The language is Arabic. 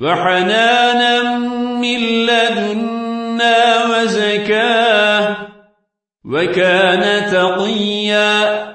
وحنانا من لدنا وزكاة وكان تقيا